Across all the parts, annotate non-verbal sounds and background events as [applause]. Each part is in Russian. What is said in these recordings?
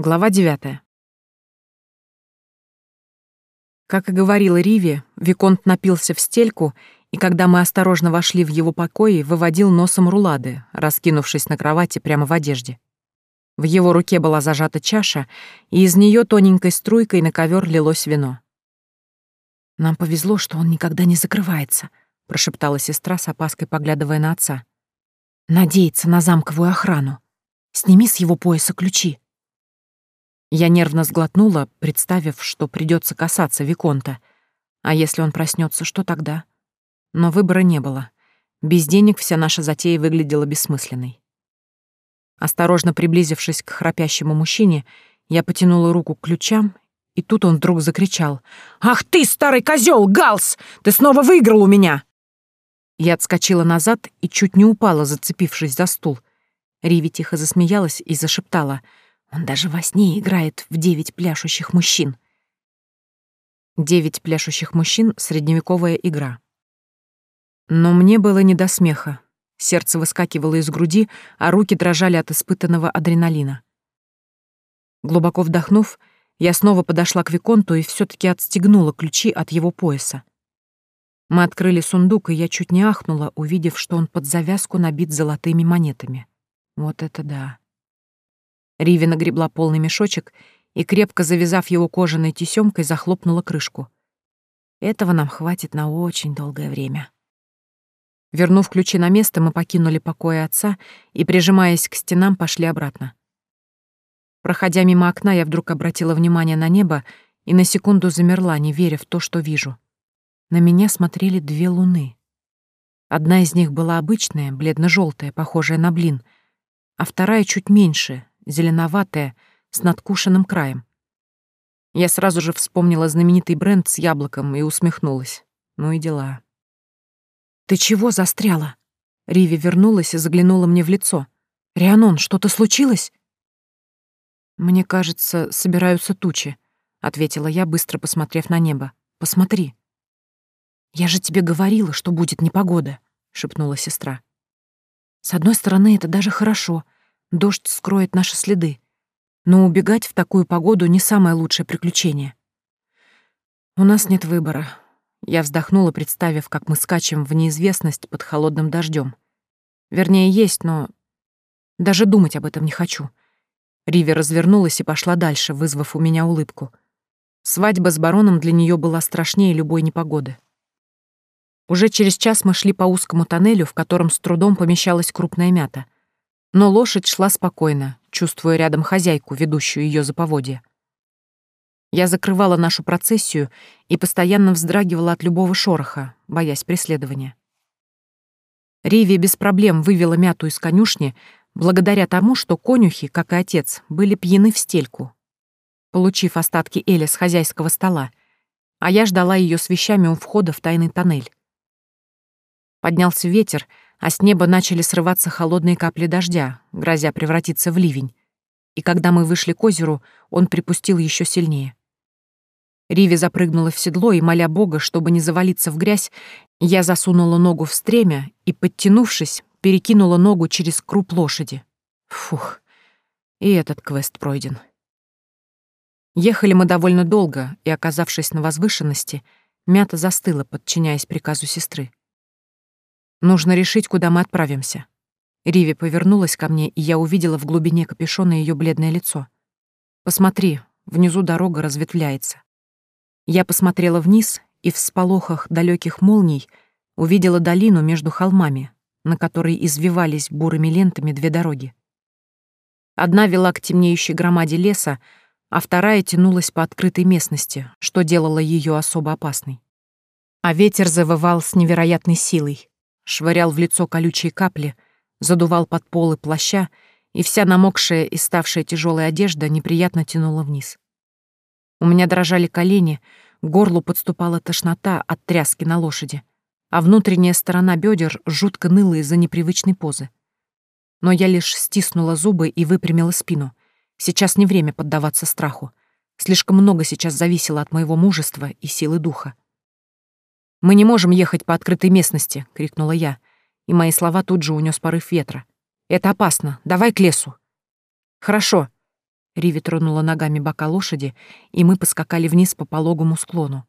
Глава девятая. Как и говорила Риви, Виконт напился в стельку, и когда мы осторожно вошли в его покои, выводил носом рулады, раскинувшись на кровати прямо в одежде. В его руке была зажата чаша, и из нее тоненькой струйкой на ковер лилось вино. «Нам повезло, что он никогда не закрывается», — прошептала сестра с опаской, поглядывая на отца. «Надеется на замковую охрану. Сними с его пояса ключи». Я нервно сглотнула, представив, что придется касаться Виконта. А если он проснется, что тогда? Но выбора не было. Без денег вся наша затея выглядела бессмысленной. Осторожно приблизившись к храпящему мужчине, я потянула руку к ключам, и тут он вдруг закричал. «Ах ты, старый козел, Галс! Ты снова выиграл у меня!» Я отскочила назад и чуть не упала, зацепившись за стул. Риви тихо засмеялась и зашептала — он даже во сне играет в девять пляшущих мужчин. Девять пляшущих мужчин — средневековая игра. Но мне было не до смеха. Сердце выскакивало из груди, а руки дрожали от испытанного адреналина. Глубоко вдохнув, я снова подошла к Виконту и все таки отстегнула ключи от его пояса. Мы открыли сундук, и я чуть не ахнула, увидев, что он под завязку набит золотыми монетами. Вот это да. Риви нагребла полный мешочек и, крепко завязав его кожаной тесёмкой, захлопнула крышку. Этого нам хватит на очень долгое время. Вернув ключи на место, мы покинули покои отца и, прижимаясь к стенам, пошли обратно. Проходя мимо окна, я вдруг обратила внимание на небо и на секунду замерла, не веря в то, что вижу. На меня смотрели две луны. Одна из них была обычная, бледно желтая похожая на блин, а вторая чуть меньше, зеленоватая, с надкушенным краем. Я сразу же вспомнила знаменитый бренд с яблоком и усмехнулась. Ну и дела. «Ты чего застряла?» Риви вернулась и заглянула мне в лицо. «Рианон, что-то случилось?» «Мне кажется, собираются тучи», — ответила я, быстро посмотрев на небо. «Посмотри». «Я же тебе говорила, что будет непогода», — шепнула сестра. «С одной стороны, это даже хорошо. Дождь скроет наши следы. Но убегать в такую погоду не самое лучшее приключение. У нас нет выбора. Я вздохнула, представив, как мы скачем в неизвестность под холодным дождем. Вернее, есть, но даже думать об этом не хочу. Риви развернулась и пошла дальше, вызвав у меня улыбку. Свадьба с бароном для нее была страшнее любой непогоды. Уже через час мы шли по узкому тоннелю, в котором с трудом помещалась крупная мята — но лошадь шла спокойно, чувствуя рядом хозяйку, ведущую ее за поводья. Я закрывала нашу процессию и постоянно вздрагивала от любого шороха, боясь преследования. Риви без проблем вывела мяту из конюшни, благодаря тому, что конюхи, как и отец, были пьяны в стельку, получив остатки Эля с хозяйского стола, а я ждала ее с вещами у входа в тайный тоннель. Поднялся ветер, а с неба начали срываться холодные капли дождя, грозя превратиться в ливень. И когда мы вышли к озеру, он припустил еще сильнее. Риви запрыгнула в седло, и, моля Бога, чтобы не завалиться в грязь, я засунула ногу в стремя и, подтянувшись, перекинула ногу через круп лошади. Фух, и этот квест пройден. Ехали мы довольно долго, и, оказавшись на возвышенности, мята застыла, подчиняясь приказу сестры. Нужно решить, куда мы отправимся. Риви повернулась ко мне, и я увидела в глубине капюшона ее бледное лицо. Посмотри, внизу дорога разветвляется. Я посмотрела вниз и в всполохах далеких молний увидела долину между холмами, на которой извивались бурыми лентами две дороги. Одна вела к темнеющей громаде леса, а вторая тянулась по открытой местности, что делало ее особо опасной. А ветер завывал с невероятной силой, швырял в лицо колючие капли, задувал под полы плаща, и вся намокшая и ставшая тяжелой одежда неприятно тянула вниз. У меня дрожали колени, к горлу подступала тошнота от тряски на лошади, а внутренняя сторона бедер жутко ныла из-за непривычной позы. Но я лишь стиснула зубы и выпрямила спину. Сейчас не время поддаваться страху. Слишком много сейчас зависело от моего мужества и силы духа. «Мы не можем ехать по открытой местности!» — крикнула я, и мои слова тут же унес порыв ветра. «Это опасно. Давай к лесу!» «Хорошо!» Риви тронула ногами бока лошади, и мы поскакали вниз по пологому склону.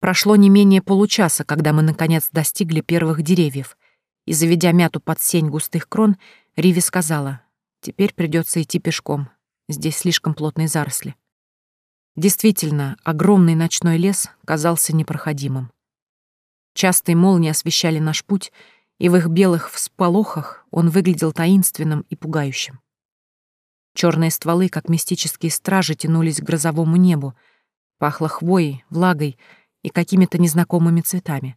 Прошло не менее получаса, когда мы, наконец, достигли первых деревьев, и, заведя мяту под сень густых крон, Риви сказала, «Теперь придется идти пешком. Здесь слишком плотные заросли». Действительно, огромный ночной лес казался непроходимым. Частые молнии освещали наш путь, и в их белых всполохах он выглядел таинственным и пугающим. Черные стволы, как мистические стражи, тянулись к грозовому небу, пахло хвоей, влагой и какими-то незнакомыми цветами.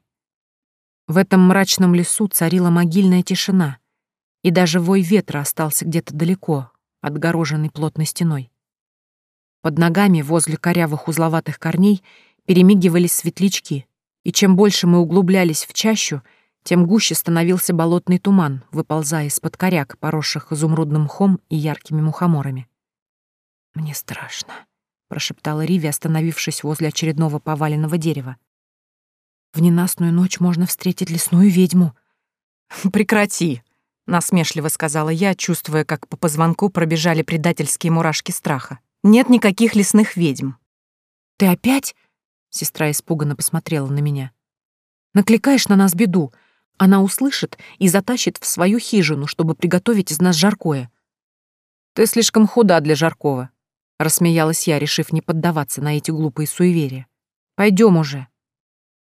В этом мрачном лесу царила могильная тишина, и даже вой ветра остался где-то далеко, отгороженный плотной стеной. Под ногами, возле корявых узловатых корней, перемигивались светлячки, и чем больше мы углублялись в чащу, тем гуще становился болотный туман, выползая из-под коряк, поросших изумрудным мхом и яркими мухоморами. «Мне страшно», — прошептала Риви, остановившись возле очередного поваленного дерева. «В ненастную ночь можно встретить лесную ведьму». [laughs] «Прекрати», — насмешливо сказала я, чувствуя, как по позвонку пробежали предательские мурашки страха. «Нет никаких лесных ведьм». «Ты опять?» — сестра испуганно посмотрела на меня. «Накликаешь на нас беду. Она услышит и затащит в свою хижину, чтобы приготовить из нас жаркое. «Ты слишком худа для жаркого», — рассмеялась я, решив не поддаваться на эти глупые суеверия. Пойдем уже».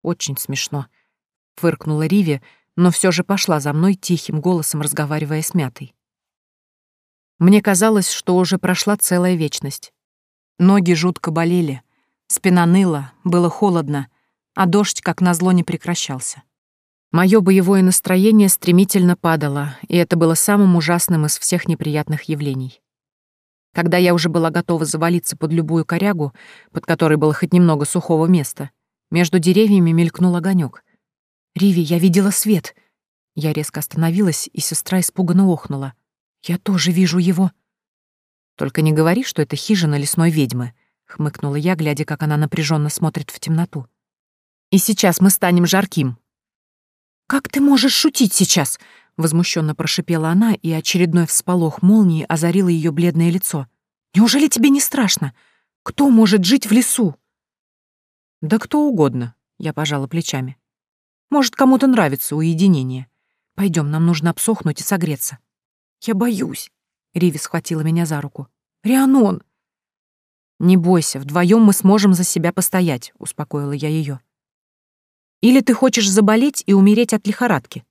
«Очень смешно», — фыркнула Риви, но все же пошла за мной тихим голосом, разговаривая с мятой. Мне казалось, что уже прошла целая вечность. Ноги жутко болели, спина ныла, было холодно, а дождь, как назло, не прекращался. Моё боевое настроение стремительно падало, и это было самым ужасным из всех неприятных явлений. Когда я уже была готова завалиться под любую корягу, под которой было хоть немного сухого места, между деревьями мелькнул огонек. «Риви, я видела свет!» Я резко остановилась, и сестра испуганно охнула. «Я тоже вижу его!» «Только не говори, что это хижина лесной ведьмы», — хмыкнула я, глядя, как она напряженно смотрит в темноту. «И сейчас мы станем жарким, «Как ты можешь шутить сейчас?» — возмущенно прошипела она, и очередной всполох молнии озарил ее бледное лицо. «Неужели тебе не страшно? Кто может жить в лесу?» «Да кто угодно», — я пожала плечами. «Может, кому-то нравится уединение. Пойдем, нам нужно обсохнуть и согреться». «Я боюсь», — Риви схватила меня за руку. «Рианон!» «Не бойся, вдвоем мы сможем за себя постоять», — успокоила я ее. Или ты хочешь заболеть и умереть от лихорадки?»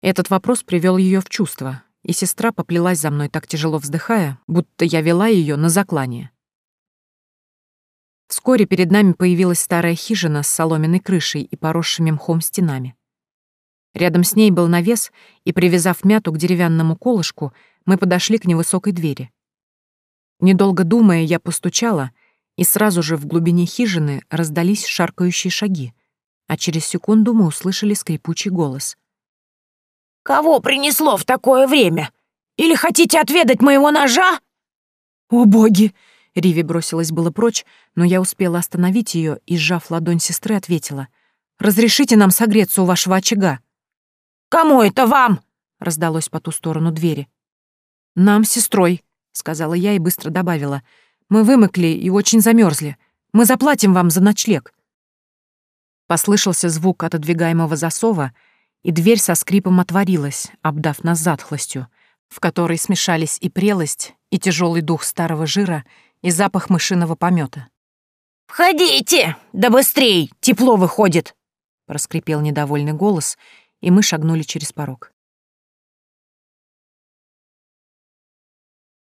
Этот вопрос привел ее в чувство, и сестра поплелась за мной так тяжело вздыхая, будто я вела ее на заклание. Вскоре перед нами появилась старая хижина с соломенной крышей и поросшими мхом стенами. Рядом с ней был навес, и, привязав мяту к деревянному колышку, мы подошли к невысокой двери. Недолго думая, я постучала, и сразу же в глубине хижины раздались шаркающие шаги — а через секунду мы услышали скрипучий голос. «Кого принесло в такое время? Или хотите отведать моего ножа?» «О, боги!» Риви бросилась было прочь, но я успела остановить ее и, сжав ладонь сестры, ответила. «Разрешите нам согреться у вашего очага?» «Кому это вам?» — раздалось по ту сторону двери. «Нам с сестрой», — сказала я и быстро добавила. «Мы вымокли и очень замерзли. Мы заплатим вам за ночлег». Послышался звук отодвигаемого засова, и дверь со скрипом отворилась, обдав нас затхлостью, в которой смешались и прелость, и тяжелый дух старого жира, и запах мышиного помета. «Входите! Да быстрей! Тепло выходит!» проскрипел недовольный голос, и мы шагнули через порог.